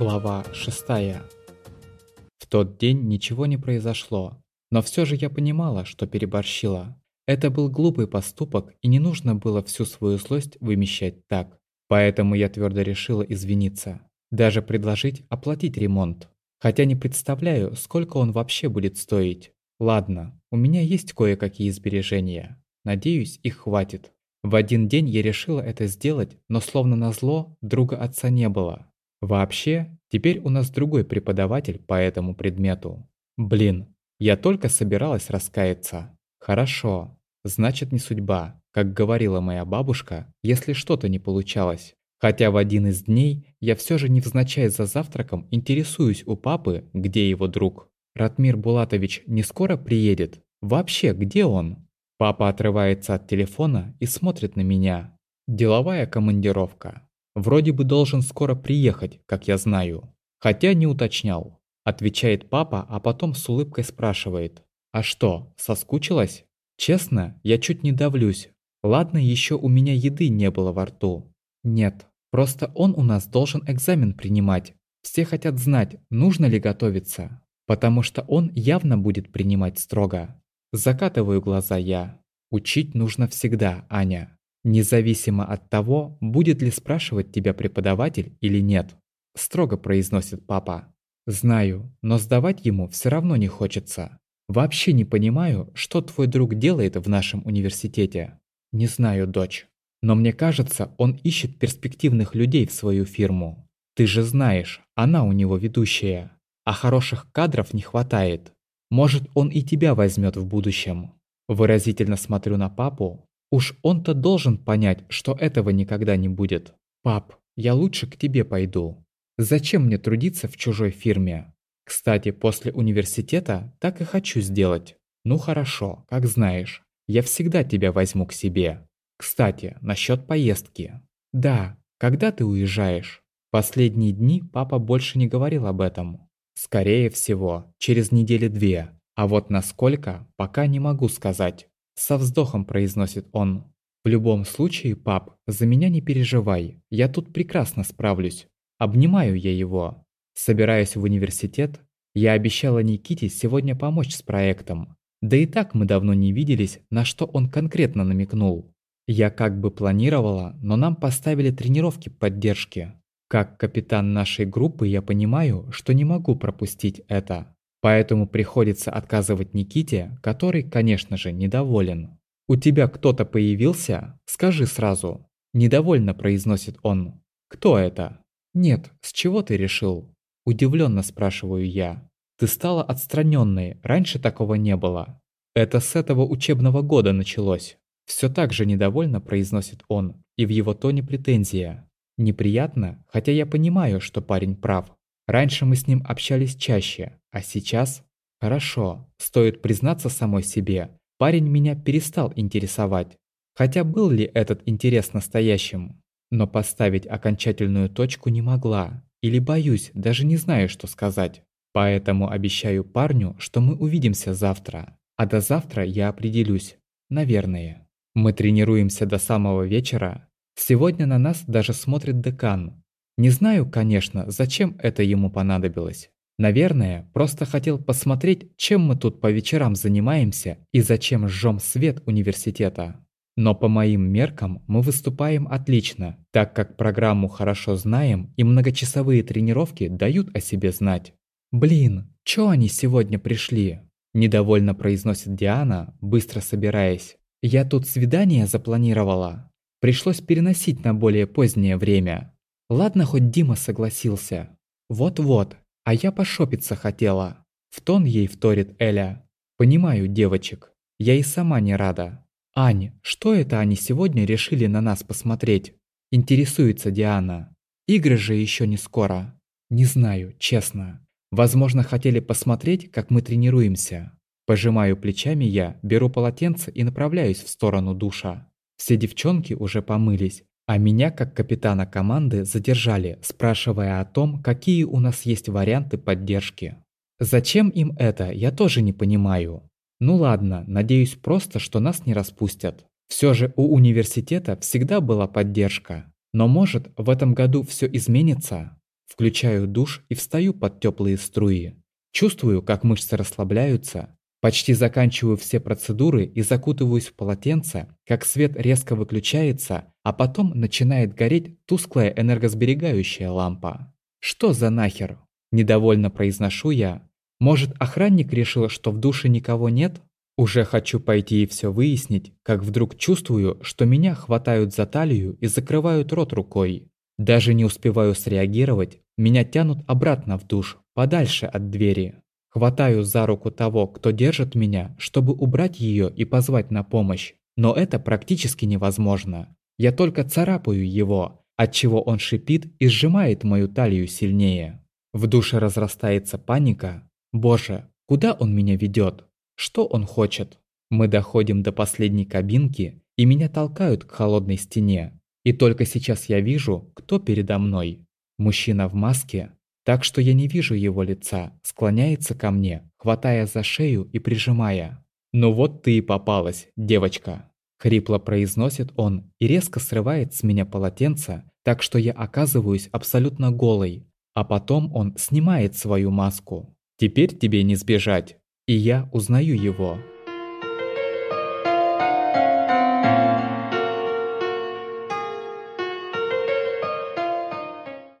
Глава 6 В тот день ничего не произошло, но все же я понимала, что переборщила. Это был глупый поступок, и не нужно было всю свою злость вымещать так. Поэтому я твердо решила извиниться. Даже предложить оплатить ремонт. Хотя не представляю, сколько он вообще будет стоить. Ладно, у меня есть кое-какие сбережения. Надеюсь, их хватит. В один день я решила это сделать, но словно назло, друга отца не было. Вообще, теперь у нас другой преподаватель по этому предмету. Блин, я только собиралась раскаяться. Хорошо, значит не судьба, как говорила моя бабушка, если что-то не получалось. Хотя в один из дней я все же невзначай за завтраком интересуюсь у папы, где его друг. Ратмир Булатович не скоро приедет? Вообще, где он? Папа отрывается от телефона и смотрит на меня. Деловая командировка. Вроде бы должен скоро приехать, как я знаю. Хотя не уточнял. Отвечает папа, а потом с улыбкой спрашивает. А что, соскучилась? Честно, я чуть не давлюсь. Ладно, еще у меня еды не было во рту. Нет, Просто он у нас должен экзамен принимать. Все хотят знать, нужно ли готовиться. Потому что он явно будет принимать строго. Закатываю глаза я. Учить нужно всегда, Аня. Независимо от того, будет ли спрашивать тебя преподаватель или нет. Строго произносит папа. Знаю, но сдавать ему все равно не хочется. Вообще не понимаю, что твой друг делает в нашем университете. Не знаю, дочь. Но мне кажется, он ищет перспективных людей в свою фирму. Ты же знаешь, она у него ведущая. А хороших кадров не хватает. Может, он и тебя возьмет в будущем. Выразительно смотрю на папу. Уж он-то должен понять, что этого никогда не будет. Пап, я лучше к тебе пойду. Зачем мне трудиться в чужой фирме? Кстати, после университета так и хочу сделать. Ну хорошо, как знаешь. Я всегда тебя возьму к себе. Кстати, насчет поездки. Да, когда ты уезжаешь? Последние дни папа больше не говорил об этом. Скорее всего, через недели две. А вот насколько, пока не могу сказать. Со вздохом произносит он. В любом случае, пап, за меня не переживай. Я тут прекрасно справлюсь. Обнимаю я его. Собираясь в университет, я обещала Никите сегодня помочь с проектом. Да и так мы давно не виделись, на что он конкретно намекнул. Я как бы планировала, но нам поставили тренировки поддержки. Как капитан нашей группы я понимаю, что не могу пропустить это. Поэтому приходится отказывать Никите, который, конечно же, недоволен. «У тебя кто-то появился? Скажи сразу». Недовольно произносит он. «Кто это?» «Нет, с чего ты решил?» Удивленно спрашиваю я. «Ты стала отстраненной, раньше такого не было». «Это с этого учебного года началось». Все так же недовольно произносит он, и в его тоне претензия. Неприятно, хотя я понимаю, что парень прав. Раньше мы с ним общались чаще, а сейчас... Хорошо, стоит признаться самой себе, парень меня перестал интересовать. Хотя был ли этот интерес настоящим? Но поставить окончательную точку не могла. Или боюсь, даже не знаю, что сказать. Поэтому обещаю парню, что мы увидимся завтра. А до завтра я определюсь. Наверное. Мы тренируемся до самого вечера. Сегодня на нас даже смотрит декан. Не знаю, конечно, зачем это ему понадобилось. Наверное, просто хотел посмотреть, чем мы тут по вечерам занимаемся и зачем жжем свет университета. Но по моим меркам мы выступаем отлично, так как программу хорошо знаем и многочасовые тренировки дают о себе знать. «Блин, чё они сегодня пришли?» – недовольно произносит Диана, быстро собираясь. Я тут свидание запланировала. Пришлось переносить на более позднее время. Ладно, хоть Дима согласился. Вот-вот, а я пошопиться хотела. В тон ей вторит Эля. Понимаю девочек. Я и сама не рада. Ань, что это они сегодня решили на нас посмотреть? Интересуется Диана. Игры же еще не скоро. Не знаю, честно. Возможно, хотели посмотреть, как мы тренируемся. Пожимаю плечами я, беру полотенце и направляюсь в сторону душа. Все девчонки уже помылись, а меня, как капитана команды, задержали, спрашивая о том, какие у нас есть варианты поддержки. Зачем им это, я тоже не понимаю. Ну ладно, надеюсь просто, что нас не распустят. Все же у университета всегда была поддержка. Но может, в этом году все изменится? Включаю душ и встаю под теплые струи. Чувствую, как мышцы расслабляются. Почти заканчиваю все процедуры и закутываюсь в полотенце, как свет резко выключается, а потом начинает гореть тусклая энергосберегающая лампа. Что за нахер? Недовольно произношу я. Может, охранник решил, что в душе никого нет? Уже хочу пойти и все выяснить, как вдруг чувствую, что меня хватают за талию и закрывают рот рукой. Даже не успеваю среагировать, меня тянут обратно в душ, подальше от двери. Хватаю за руку того, кто держит меня, чтобы убрать ее и позвать на помощь. Но это практически невозможно. Я только царапаю его, отчего он шипит и сжимает мою талию сильнее. В душе разрастается паника. Боже, куда он меня ведет? Что он хочет? Мы доходим до последней кабинки, и меня толкают к холодной стене. И только сейчас я вижу, кто передо мной. Мужчина в маске, так что я не вижу его лица, склоняется ко мне, хватая за шею и прижимая. «Ну вот ты и попалась, девочка!» Хрипло произносит он и резко срывает с меня полотенце, так что я оказываюсь абсолютно голой. А потом он снимает свою маску. «Теперь тебе не сбежать!» И я узнаю его.